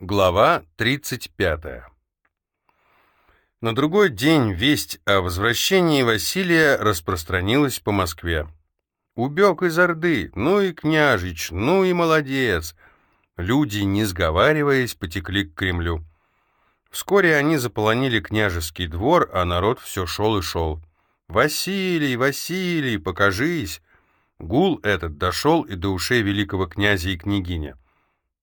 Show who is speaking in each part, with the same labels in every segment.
Speaker 1: Глава 35. На другой день весть о возвращении Василия распространилась по Москве. Убег из Орды, ну и княжич, ну и молодец. Люди, не сговариваясь, потекли к Кремлю. Вскоре они заполонили княжеский двор, а народ все шел и шел. «Василий, Василий, покажись!» Гул этот дошел и до ушей великого князя и княгини.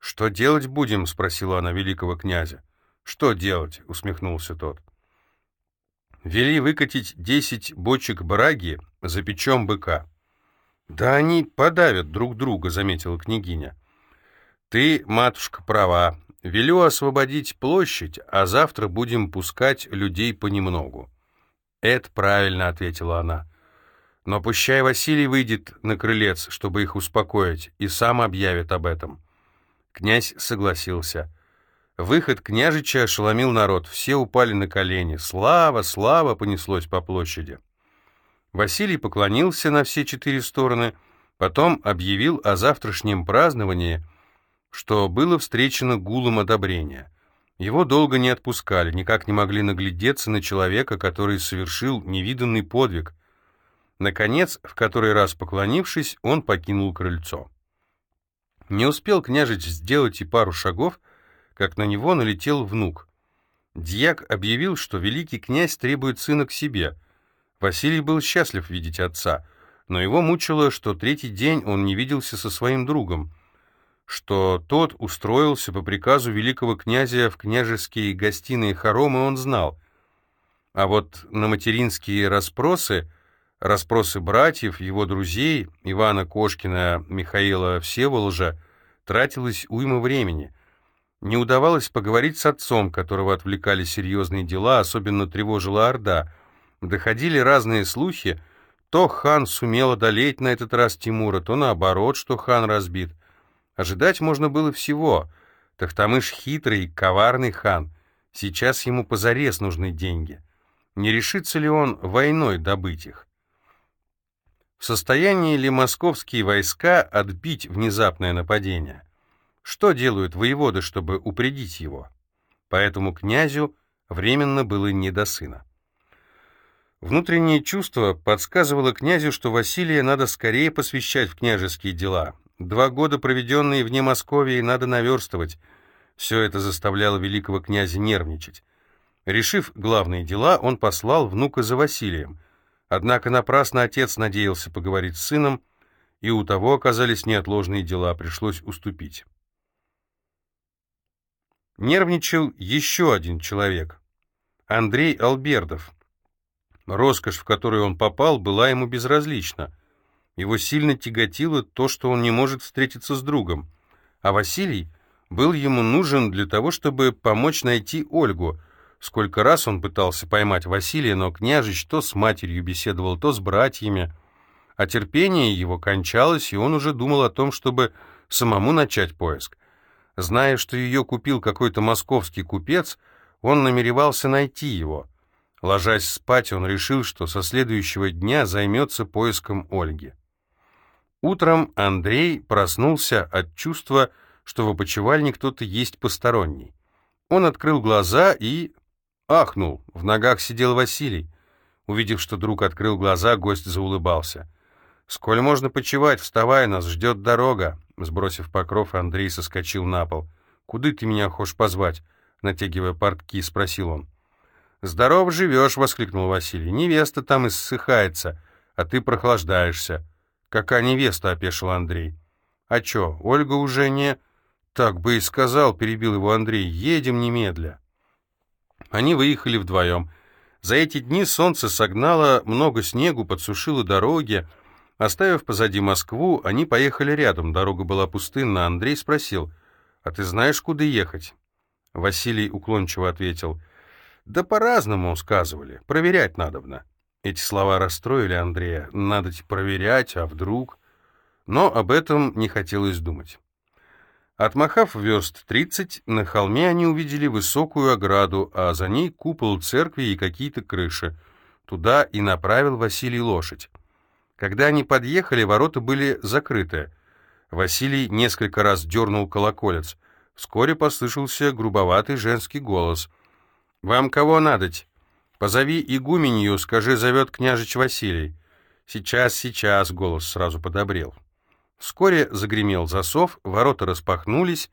Speaker 1: «Что делать будем?» — спросила она великого князя. «Что делать?» — усмехнулся тот. «Вели выкатить десять бочек браги, запечем быка». «Да они подавят друг друга», — заметила княгиня. «Ты, матушка, права. Велю освободить площадь, а завтра будем пускать людей понемногу». «Это правильно», — ответила она. «Но пущай Василий выйдет на крылец, чтобы их успокоить, и сам объявит об этом». Князь согласился. Выход княжича ошеломил народ, все упали на колени. «Слава, слава!» понеслось по площади. Василий поклонился на все четыре стороны, потом объявил о завтрашнем праздновании, что было встречено гулом одобрения. Его долго не отпускали, никак не могли наглядеться на человека, который совершил невиданный подвиг. Наконец, в который раз поклонившись, он покинул крыльцо. Не успел княжич сделать и пару шагов, как на него налетел внук. Дьяк объявил, что великий князь требует сына к себе. Василий был счастлив видеть отца, но его мучило, что третий день он не виделся со своим другом, что тот устроился по приказу великого князя в княжеские гостиные хоромы, он знал. А вот на материнские расспросы Расспросы братьев, его друзей, Ивана Кошкина, Михаила Всеволожа, тратилось уйма времени. Не удавалось поговорить с отцом, которого отвлекали серьезные дела, особенно тревожила Орда. Доходили разные слухи, то хан сумел одолеть на этот раз Тимура, то наоборот, что хан разбит. Ожидать можно было всего. Тахтамыш хитрый, коварный хан. Сейчас ему позарез нужны деньги. Не решится ли он войной добыть их? В состоянии ли московские войска отбить внезапное нападение? Что делают воеводы, чтобы упредить его? Поэтому князю временно было не до сына. Внутреннее чувство подсказывало князю, что Василия надо скорее посвящать в княжеские дела. Два года, проведенные вне Московии, надо наверстывать. Все это заставляло великого князя нервничать. Решив главные дела, он послал внука за Василием — Однако напрасно отец надеялся поговорить с сыном, и у того оказались неотложные дела, пришлось уступить. Нервничал еще один человек — Андрей Албердов. Роскошь, в которую он попал, была ему безразлична. Его сильно тяготило то, что он не может встретиться с другом, а Василий был ему нужен для того, чтобы помочь найти Ольгу — Сколько раз он пытался поймать Василия, но княжич то с матерью беседовал, то с братьями. А терпение его кончалось, и он уже думал о том, чтобы самому начать поиск. Зная, что ее купил какой-то московский купец, он намеревался найти его. Ложась спать, он решил, что со следующего дня займется поиском Ольги. Утром Андрей проснулся от чувства, что в опочивальне кто-то есть посторонний. Он открыл глаза и Ахнул, в ногах сидел Василий. Увидев, что друг открыл глаза, гость заулыбался. «Сколь можно почевать? Вставай, нас ждет дорога!» Сбросив покров, Андрей соскочил на пол. «Куды ты меня хочешь позвать?» Натягивая портки, спросил он. «Здоров живешь!» — воскликнул Василий. «Невеста там иссыхается, а ты прохлаждаешься». «Какая невеста?» — опешил Андрей. «А чё, Ольга уже не...» «Так бы и сказал», — перебил его Андрей. «Едем немедля». Они выехали вдвоем. За эти дни солнце согнало много снегу, подсушило дороги. Оставив позади Москву, они поехали рядом. Дорога была пустынна. Андрей спросил, «А ты знаешь, куда ехать?» Василий уклончиво ответил, «Да по-разному сказывали. Проверять надобно». Эти слова расстроили Андрея. «Надо проверять, а вдруг...» Но об этом не хотелось думать. Отмахав верст тридцать, на холме они увидели высокую ограду, а за ней купол церкви и какие-то крыши. Туда и направил Василий лошадь. Когда они подъехали, ворота были закрыты. Василий несколько раз дернул колоколец. Вскоре послышался грубоватый женский голос. «Вам кого надоть? Позови игуменью, скажи, зовет княжич Василий». «Сейчас, сейчас», — голос сразу подобрел. Вскоре загремел засов, ворота распахнулись,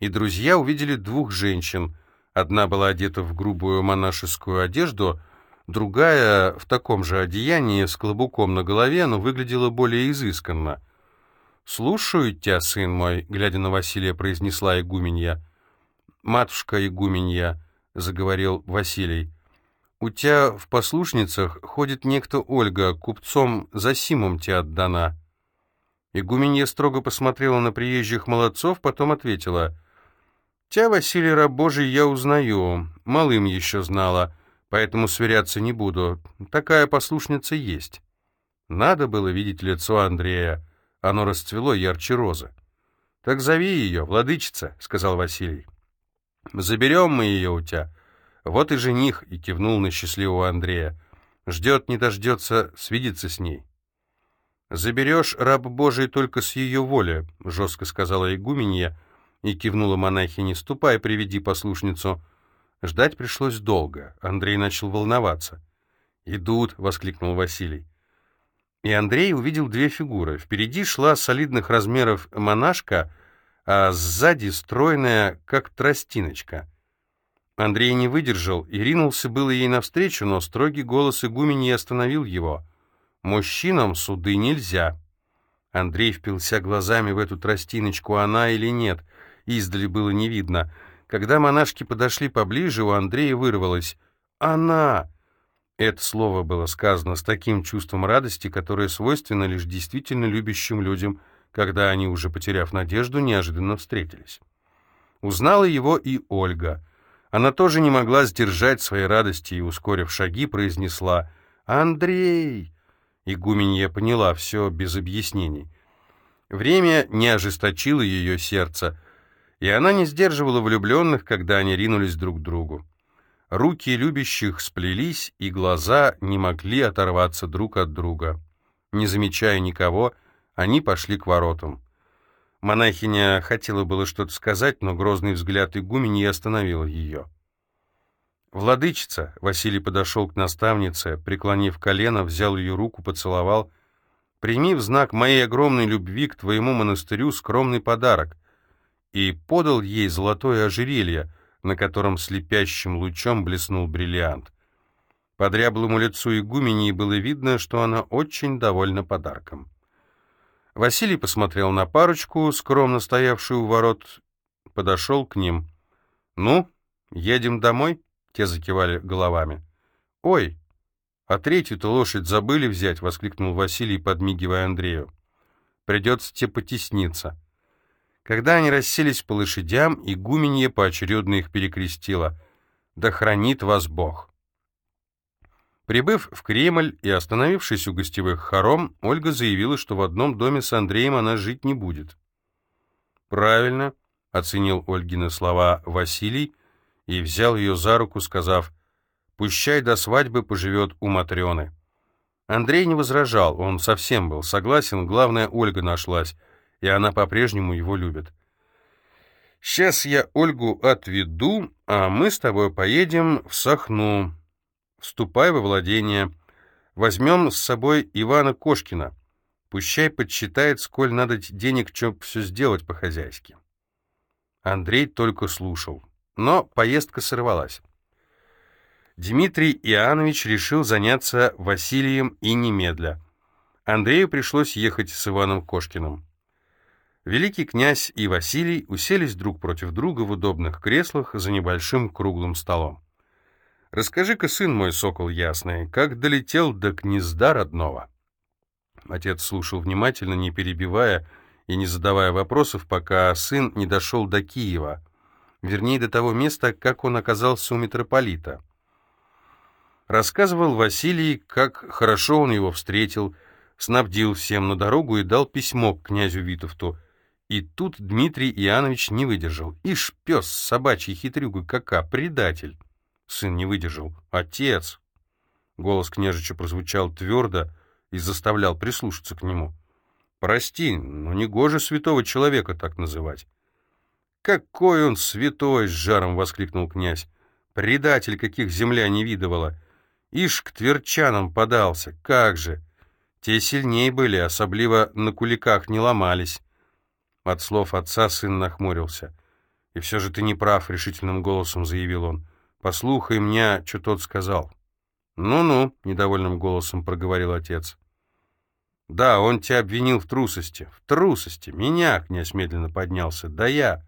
Speaker 1: и друзья увидели двух женщин. Одна была одета в грубую монашескую одежду, другая в таком же одеянии с клобуком на голове, но выглядела более изысканно. «Слушаю тебя, сын мой», — глядя на Василия, произнесла игуменья. «Матушка игуменья», — заговорил Василий, — «у тебя в послушницах ходит некто Ольга, купцом Засимом тебя отдана». Игуменья строго посмотрела на приезжих молодцов, потом ответила, «Тя, Василий, раб Божий, я узнаю, малым еще знала, поэтому сверяться не буду. Такая послушница есть». Надо было видеть лицо Андрея. Оно расцвело ярче розы. «Так зови ее, владычица», — сказал Василий. «Заберем мы ее у тебя. Вот и жених», — и кивнул на счастливого Андрея. «Ждет, не дождется, свидеться с ней». «Заберешь, раб Божий, только с ее воли», — жестко сказала игуменья и кивнула монахине. «Ступай, приведи послушницу». Ждать пришлось долго. Андрей начал волноваться. «Идут», — воскликнул Василий. И Андрей увидел две фигуры. Впереди шла солидных размеров монашка, а сзади стройная, как тростиночка. Андрей не выдержал и ринулся было ей навстречу, но строгий голос игумени остановил его. «Мужчинам суды нельзя». Андрей впился глазами в эту тростиночку, она или нет. Издали было не видно. Когда монашки подошли поближе, у Андрея вырвалось «Она!» Это слово было сказано с таким чувством радости, которое свойственно лишь действительно любящим людям, когда они, уже потеряв надежду, неожиданно встретились. Узнала его и Ольга. Она тоже не могла сдержать своей радости и, ускорив шаги, произнесла «Андрей!». Игуменья поняла все без объяснений. Время не ожесточило ее сердце, и она не сдерживала влюбленных, когда они ринулись друг к другу. Руки любящих сплелись, и глаза не могли оторваться друг от друга. Не замечая никого, они пошли к воротам. Монахиня хотела было что-то сказать, но грозный взгляд игумени остановил ее. «Владычица!» — Василий подошел к наставнице, преклонив колено, взял ее руку, поцеловал. «Прими в знак моей огромной любви к твоему монастырю скромный подарок» и подал ей золотое ожерелье, на котором слепящим лучом блеснул бриллиант. По дряблому лицу игумении было видно, что она очень довольна подарком. Василий посмотрел на парочку, скромно стоявшую у ворот, подошел к ним. «Ну, едем домой?» — те закивали головами. «Ой, а третью-то лошадь забыли взять!» — воскликнул Василий, подмигивая Андрею. «Придется тебе потесниться». Когда они расселись по лошадям, игуменье поочередно их перекрестила. «Да хранит вас Бог!» Прибыв в Кремль и остановившись у гостевых хором, Ольга заявила, что в одном доме с Андреем она жить не будет. «Правильно», — оценил Ольгины слова Василий и взял ее за руку, сказав, «Пущай до свадьбы поживет у Матрены». Андрей не возражал, он совсем был согласен, главное, Ольга нашлась — и она по-прежнему его любит. Сейчас я Ольгу отведу, а мы с тобой поедем в Сахну. Вступай во владение. Возьмем с собой Ивана Кошкина. Пущай подсчитает, сколь надо денег, чтоб все сделать по-хозяйски. Андрей только слушал, но поездка сорвалась. Дмитрий Иоаннович решил заняться Василием и немедля. Андрею пришлось ехать с Иваном Кошкиным. Великий князь и Василий уселись друг против друга в удобных креслах за небольшим круглым столом. «Расскажи-ка, сын мой, сокол ясный, как долетел до гнезда родного?» Отец слушал внимательно, не перебивая и не задавая вопросов, пока сын не дошел до Киева, вернее, до того места, как он оказался у митрополита. Рассказывал Василий, как хорошо он его встретил, снабдил всем на дорогу и дал письмо к князю Витовту — и тут Дмитрий Иоаннович не выдержал. Ишь, пес, собачий хитрюга кака, предатель. Сын не выдержал. Отец! Голос княжича прозвучал твердо и заставлял прислушаться к нему. Прости, но не гоже святого человека так называть. «Какой он святой!» — с жаром воскликнул князь. «Предатель, каких земля не видывала! Ишь к тверчанам подался, как же! Те сильнее были, особливо на куликах не ломались». От слов отца сын нахмурился. «И все же ты не прав», — решительным голосом заявил он. «Послухай меня, что тот сказал». «Ну-ну», — недовольным голосом проговорил отец. «Да, он тебя обвинил в трусости». «В трусости? Меня?» — князь медленно поднялся. «Да я».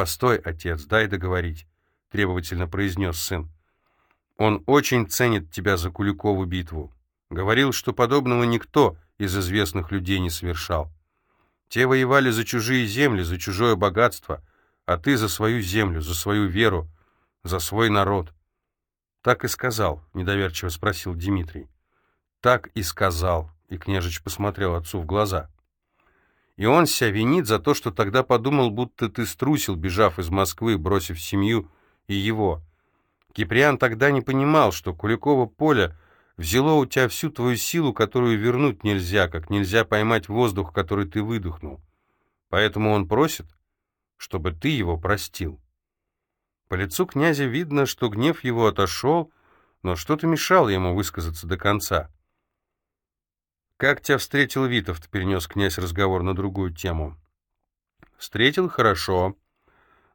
Speaker 1: «Постой, отец, дай договорить», — требовательно произнес сын. «Он очень ценит тебя за Куликову битву. Говорил, что подобного никто из известных людей не совершал. Те воевали за чужие земли, за чужое богатство, а ты за свою землю, за свою веру, за свой народ. «Так и сказал», — недоверчиво спросил Дмитрий. «Так и сказал», — и княжич посмотрел отцу в глаза. «И он себя винит за то, что тогда подумал, будто ты струсил, бежав из Москвы, бросив семью и его. Киприан тогда не понимал, что Куликово поле взяло у тебя всю твою силу, которую вернуть нельзя, как нельзя поймать воздух, который ты выдохнул. Поэтому он просит, чтобы ты его простил». По лицу князя видно, что гнев его отошел, но что-то мешало ему высказаться до конца. «Как тебя встретил Витовт?» — перенес князь разговор на другую тему. «Встретил хорошо.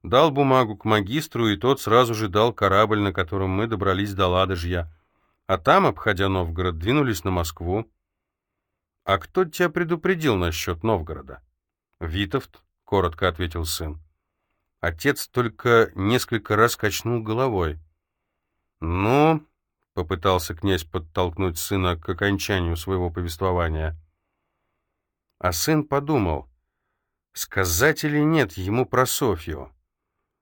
Speaker 1: Дал бумагу к магистру, и тот сразу же дал корабль, на котором мы добрались до Ладожья. А там, обходя Новгород, двинулись на Москву. А кто тебя предупредил насчет Новгорода?» «Витовт», — коротко ответил сын. Отец только несколько раз качнул головой. «Ну...» — попытался князь подтолкнуть сына к окончанию своего повествования. А сын подумал, сказать или нет ему про Софью.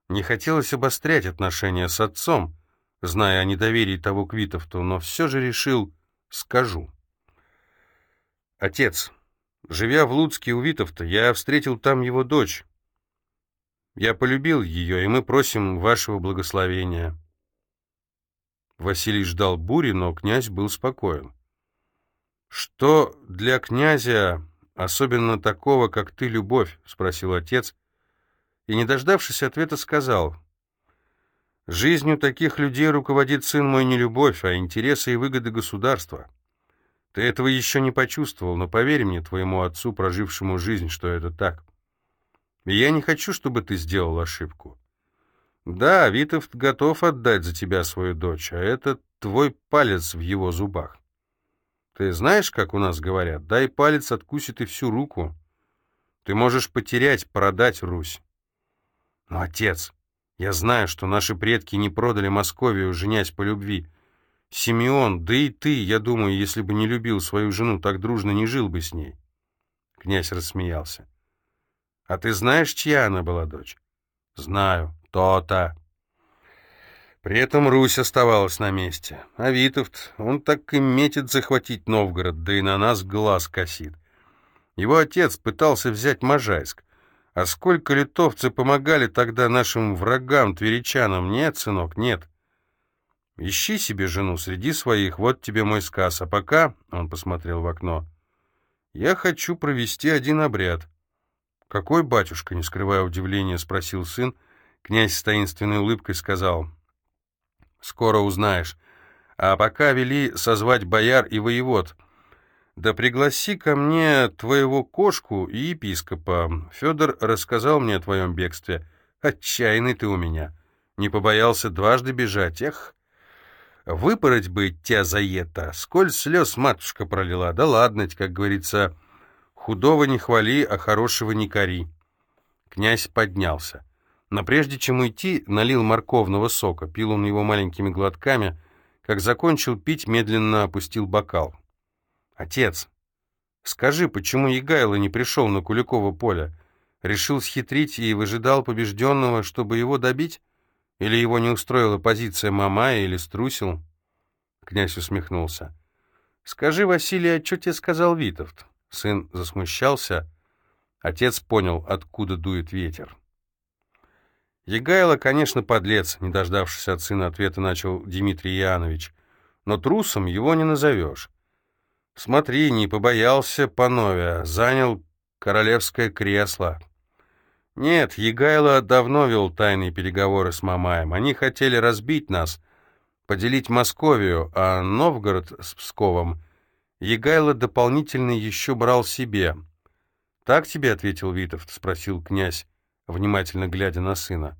Speaker 1: Не хотелось обострять отношения с отцом, зная о недоверии того к но все же решил «скажу». «Отец, живя в Луцке у Витовта, я встретил там его дочь». Я полюбил ее, и мы просим вашего благословения». Василий ждал бури, но князь был спокоен. «Что для князя, особенно такого, как ты, любовь?» — спросил отец, и, не дождавшись ответа, сказал, «Жизнью таких людей руководит сын мой не любовь, а интересы и выгоды государства. Ты этого еще не почувствовал, но поверь мне, твоему отцу, прожившему жизнь, что это так». Я не хочу, чтобы ты сделал ошибку. Да, Витовт готов отдать за тебя свою дочь, а это твой палец в его зубах. Ты знаешь, как у нас говорят, дай палец, откусит и всю руку. Ты можешь потерять, продать Русь. Но, отец, я знаю, что наши предки не продали Московию, женясь по любви. Симеон, да и ты, я думаю, если бы не любил свою жену, так дружно не жил бы с ней. Князь рассмеялся. А ты знаешь, чья она была дочь? Знаю, то-то. При этом Русь оставалась на месте. А Витовт, он так и метит захватить Новгород, да и на нас глаз косит. Его отец пытался взять Можайск. А сколько литовцы помогали тогда нашим врагам, тверичанам? Нет, сынок, нет. Ищи себе жену среди своих, вот тебе мой сказ. А пока, — он посмотрел в окно, — я хочу провести один обряд. «Какой батюшка?» — не скрывая удивления, спросил сын. Князь с таинственной улыбкой сказал, «Скоро узнаешь. А пока вели созвать бояр и воевод. Да пригласи ко мне твоего кошку и епископа. Федор рассказал мне о твоем бегстве. Отчаянный ты у меня. Не побоялся дважды бежать. Эх, выпороть бы тебя за это. Сколь слез матушка пролила. Да ладно, как говорится...» Худого не хвали, а хорошего не кори. Князь поднялся. Но прежде чем уйти, налил морковного сока, пил он его маленькими глотками, как закончил пить, медленно опустил бокал. «Отец, скажи, почему Егайло не пришел на Куликово поле? Решил схитрить и выжидал побежденного, чтобы его добить? Или его не устроила позиция Мамая, или струсил?» Князь усмехнулся. «Скажи, Василий, а что тебе сказал Витовт?» Сын засмущался. Отец понял, откуда дует ветер. Егайло, конечно, подлец, не дождавшись от сына ответа, начал Дмитрий Янович. Но трусом его не назовешь. Смотри, не побоялся Пановия, занял королевское кресло. Нет, Егайло давно вел тайные переговоры с Мамаем. Они хотели разбить нас, поделить Московию, а Новгород с Псковом Егайло дополнительно еще брал себе. «Так тебе ответил Витовт?» — спросил князь, внимательно глядя на сына.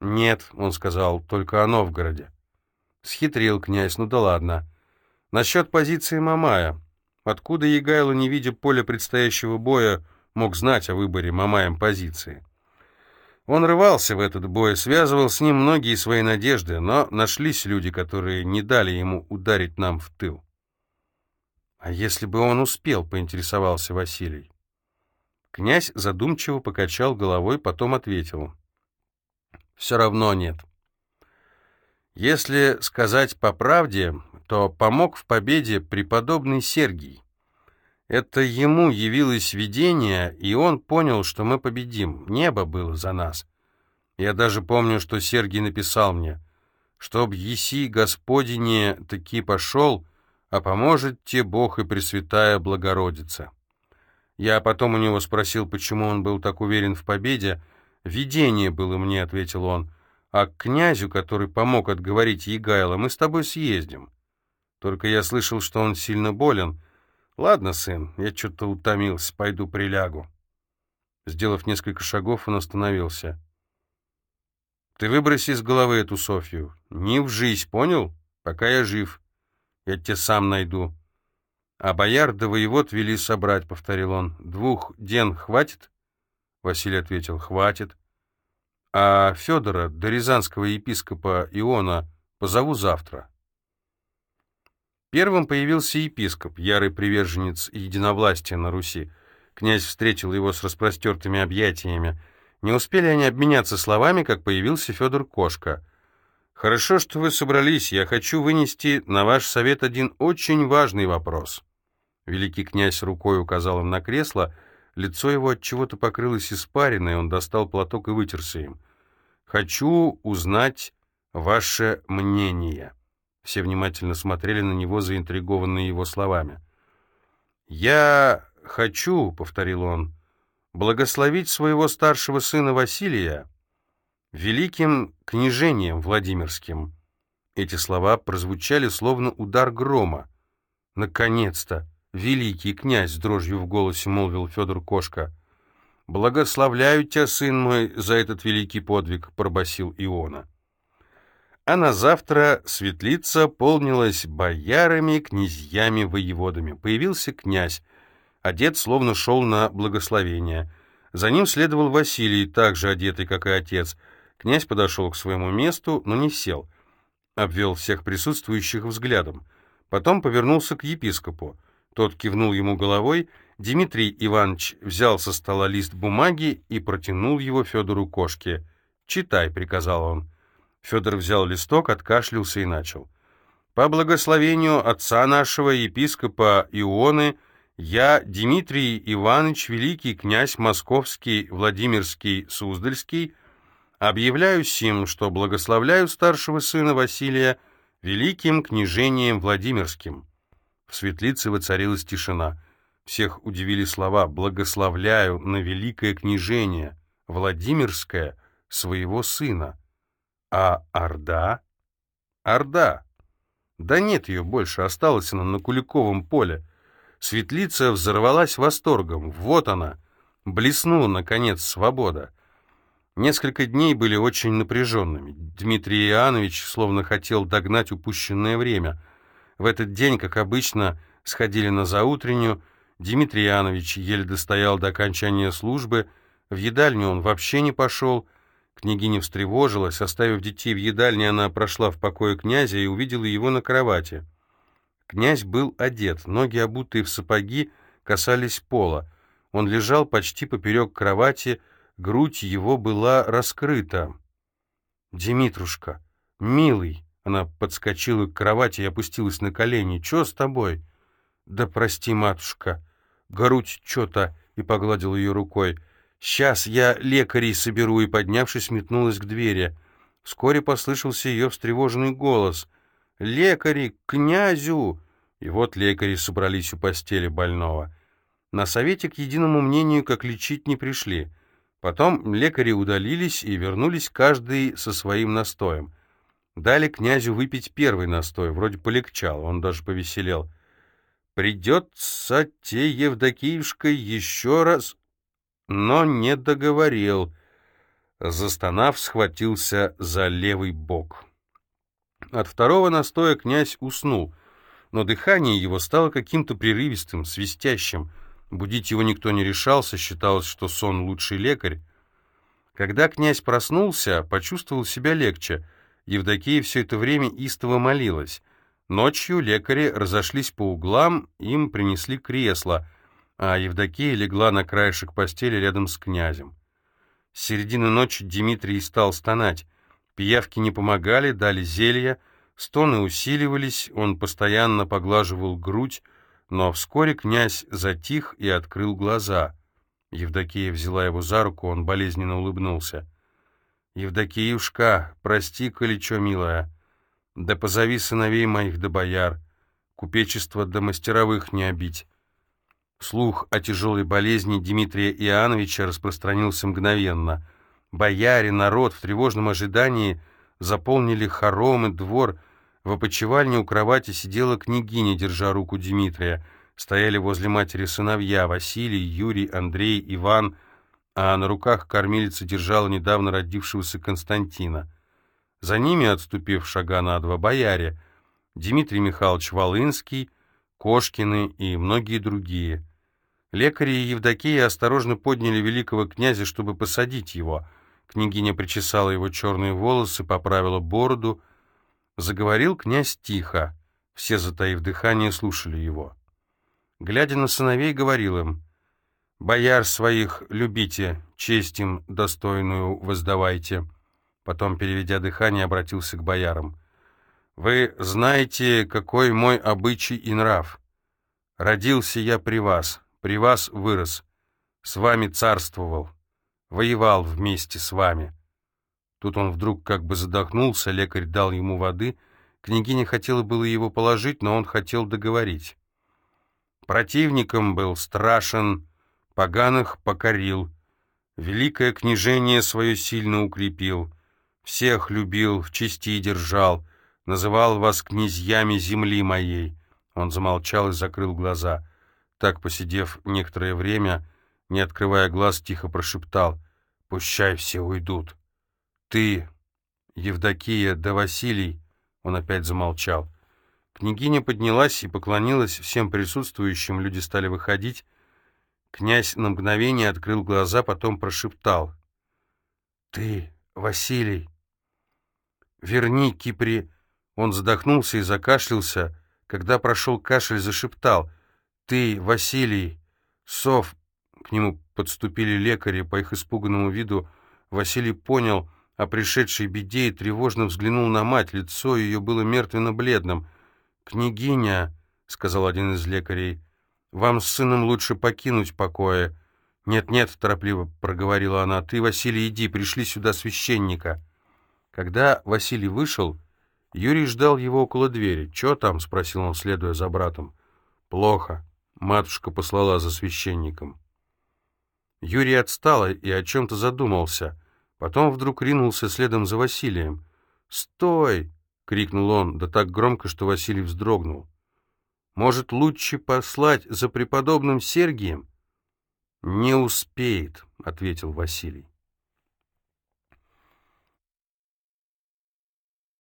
Speaker 1: «Нет», — он сказал, — «только о Новгороде». Схитрил князь, ну да ладно. Насчет позиции Мамая. Откуда Егайло, не видя поля предстоящего боя, мог знать о выборе Мамаем позиции? Он рывался в этот бой, связывал с ним многие свои надежды, но нашлись люди, которые не дали ему ударить нам в тыл. «А если бы он успел?» — поинтересовался Василий. Князь задумчиво покачал головой, потом ответил. «Все равно нет. Если сказать по правде, то помог в победе преподобный Сергий. Это ему явилось видение, и он понял, что мы победим. Небо было за нас. Я даже помню, что Сергий написал мне, «Чтоб еси Господине таки пошел, а поможет те Бог и Пресвятая Богородица». Я потом у него спросил, почему он был так уверен в победе. «Видение было мне», — ответил он, — а к князю, который помог отговорить Егайла, мы с тобой съездим. Только я слышал, что он сильно болен. Ладно, сын, я что-то утомился, пойду прилягу. Сделав несколько шагов, он остановился. Ты выброси из головы эту Софью. Не жизнь, понял? Пока я жив. Я тебя сам найду. А бояр да воевод вели собрать, повторил он. Двух ден хватит? Василий ответил, хватит. А Федора, до рязанского епископа Иона, позову завтра. Первым появился епископ, ярый приверженец единовластия на Руси. Князь встретил его с распростертыми объятиями. Не успели они обменяться словами, как появился Федор Кошка. «Хорошо, что вы собрались. Я хочу вынести на ваш совет один очень важный вопрос». Великий князь рукой указал им на кресло — Лицо его от чего-то покрылось испариной, он достал платок и вытерся им. «Хочу узнать ваше мнение». Все внимательно смотрели на него, заинтригованные его словами. «Я хочу», — повторил он, — «благословить своего старшего сына Василия великим княжением Владимирским». Эти слова прозвучали словно удар грома. «Наконец-то!» «Великий князь!» — с дрожью в голосе молвил Федор Кошка. «Благословляю тебя, сын мой, за этот великий подвиг!» — пробасил Иона. А на завтра светлица полнилась боярами, князьями, воеводами. Появился князь. Одет словно шел на благословение. За ним следовал Василий, также одетый, как и отец. Князь подошел к своему месту, но не сел. Обвел всех присутствующих взглядом. Потом повернулся к епископу. Тот кивнул ему головой. Дмитрий Иванович взял со стола лист бумаги и протянул его Федору Кошке. «Читай», — приказал он. Федор взял листок, откашлялся и начал. «По благословению отца нашего, епископа Ионы, я, Дмитрий Иванович, великий князь Московский, Владимирский, Суздальский, объявляю сим, что благословляю старшего сына Василия великим княжением Владимирским». В светлице воцарилась тишина. Всех удивили слова «благословляю на великое княжение, Владимирское, своего сына». А Орда? Орда! Да нет ее больше, осталась она на Куликовом поле. Светлица взорвалась восторгом. Вот она! Блеснула, наконец, свобода. Несколько дней были очень напряженными. Дмитрий Иоаннович словно хотел догнать упущенное время — в этот день, как обычно, сходили на заутреннюю. Дмитрий Янович еле достоял до окончания службы. В едальню он вообще не пошел. Княгиня встревожилась. Оставив детей в едальне, она прошла в покое князя и увидела его на кровати. Князь был одет, ноги, обутые в сапоги, касались пола. Он лежал почти поперек кровати, грудь его была раскрыта. «Димитрушка, милый!» Она подскочила к кровати и опустилась на колени. «Чё с тобой?» «Да прости, матушка. Грудь чё-то...» И погладил ее рукой. «Сейчас я лекарей соберу», и, поднявшись, метнулась к двери. Вскоре послышался ее встревоженный голос. «Лекари, князю!» И вот лекари собрались у постели больного. На совете к единому мнению, как лечить, не пришли. Потом лекари удалились и вернулись каждый со своим настоем. Дали князю выпить первый настой, вроде полегчало, он даже повеселел. «Придется те Евдокиевшкой еще раз...» Но не договорил. Застонав, схватился за левый бок. От второго настоя князь уснул, но дыхание его стало каким-то прерывистым, свистящим — Будить его никто не решался, считалось, что сон лучший лекарь. Когда князь проснулся, почувствовал себя легче. Евдокия все это время истово молилась. Ночью лекари разошлись по углам, им принесли кресло, а Евдокия легла на краешек постели рядом с князем. С середины ночи Дмитрий стал стонать. Пиявки не помогали, дали зелья, стоны усиливались, он постоянно поглаживал грудь, но вскоре князь затих и открыл глаза. Евдокия взяла его за руку, он болезненно улыбнулся. «Евдокиюшка, прости, коли чё, милая, да позови сыновей моих да бояр, купечество да мастеровых не обить». Слух о тяжелой болезни Дмитрия Иоанновича распространился мгновенно. Бояре, народ в тревожном ожидании заполнили хоромы, двор — в опочивальне у кровати сидела княгиня, держа руку Дмитрия. Стояли возле матери сыновья Василий, Юрий, Андрей, Иван, а на руках кормилица держала недавно родившегося Константина. За ними, отступив шага на два, бояре Дмитрий Михайлович Волынский, Кошкины и многие другие. Лекари и Евдокия осторожно подняли великого князя, чтобы посадить его. Княгиня причесала его черные волосы, поправила бороду — Заговорил князь тихо. Все, затаив дыхание, слушали его. Глядя на сыновей, говорил им, «Бояр своих любите, честь им достойную воздавайте». Потом, переведя дыхание, обратился к боярам. «Вы знаете, какой мой обычай и нрав. Родился я при вас, при вас вырос, с вами царствовал, воевал вместе с вами». Тут он вдруг как бы задохнулся, лекарь дал ему воды. Княгиня хотела было его положить, но он хотел договорить. Противником был страшен, поганых покорил, великое княжение свое сильно укрепил, всех любил, в чести держал, называл вас князьями земли моей. Он замолчал и закрыл глаза. Так, посидев некоторое время, не открывая глаз, тихо прошептал «Пущай все уйдут». «Ты, Евдокия да Василий...» Он опять замолчал. Княгиня поднялась и поклонилась всем присутствующим, люди стали выходить. Князь на мгновение открыл глаза, потом прошептал. «Ты, Василий, верни Кипри...» Он задохнулся и закашлялся. Когда прошел кашель, зашептал. «Ты, Василий...» Сов... К нему подступили лекари. По их испуганному виду Василий понял о пришедшей беде и тревожно взглянул на мать. Лицо ее было мертвенно-бледным. «Княгиня», — сказал один из лекарей, — «вам с сыном лучше покинуть покоя». «Нет-нет», — торопливо проговорила она, — «ты, Василий, иди, пришли сюда священника». Когда Василий вышел, Юрий ждал его около двери. «Чё там?» — спросил он, следуя за братом. «Плохо». Матушка послала за священником. Юрий отстал и о чем-то задумался. Потом вдруг ринулся следом за Василием. «Стой!» — крикнул он, да так громко, что Василий вздрогнул. «Может, лучше послать за преподобным Сергием?» «Не успеет», — ответил Василий.